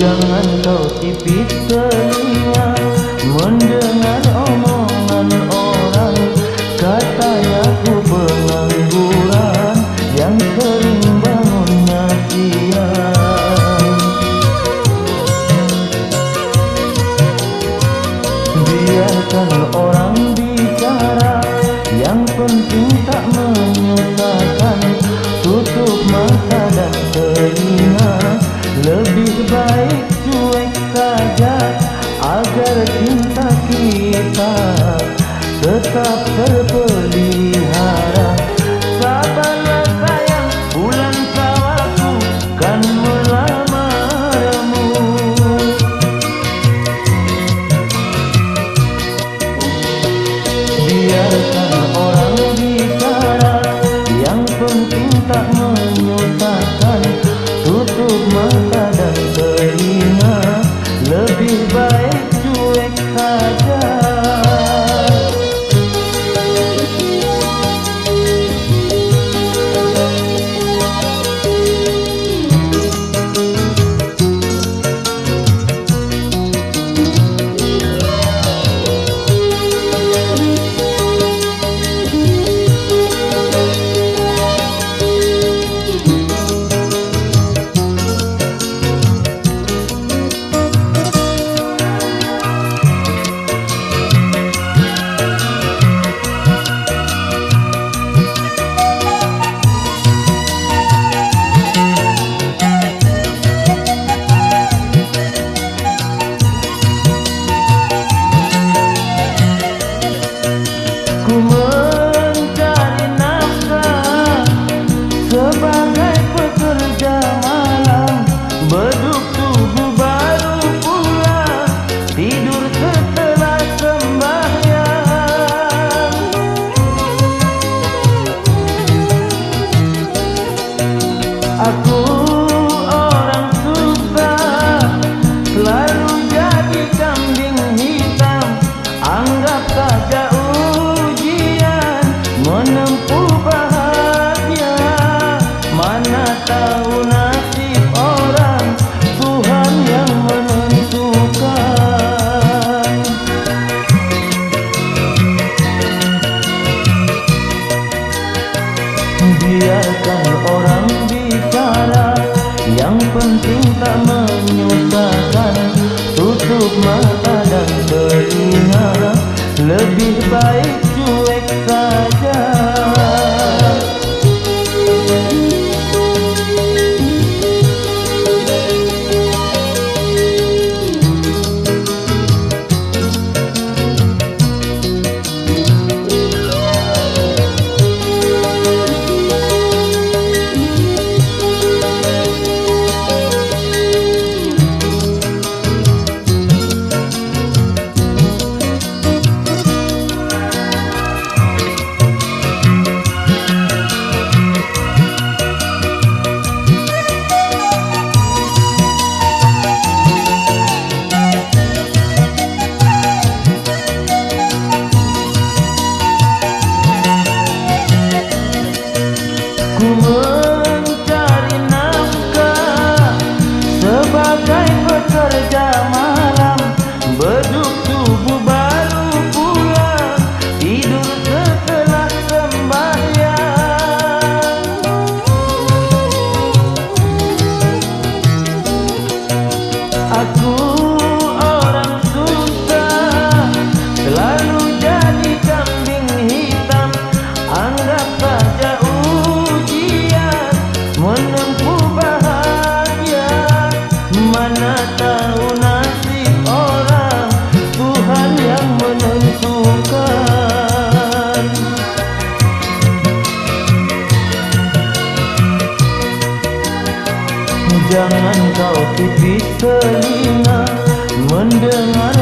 Jangan kau tipis telinga Mendengar omongan orang Agar cinta kita Tetap terpelihara Sabarlah sayang Bulan sawaku Kan melamarmu Biarkan orang bicara Yang penting tak menyusahkan. Tutup mata dan telinga Lebih baik Orang bicara Yang penting tak menyusahkan. Tutup mata dan telinga Lebih baik Saja ujian Menempuh bahagia. Mana tahu nasib orang Tuhan yang menentukan. Jangan kau tipis telinga Mendengar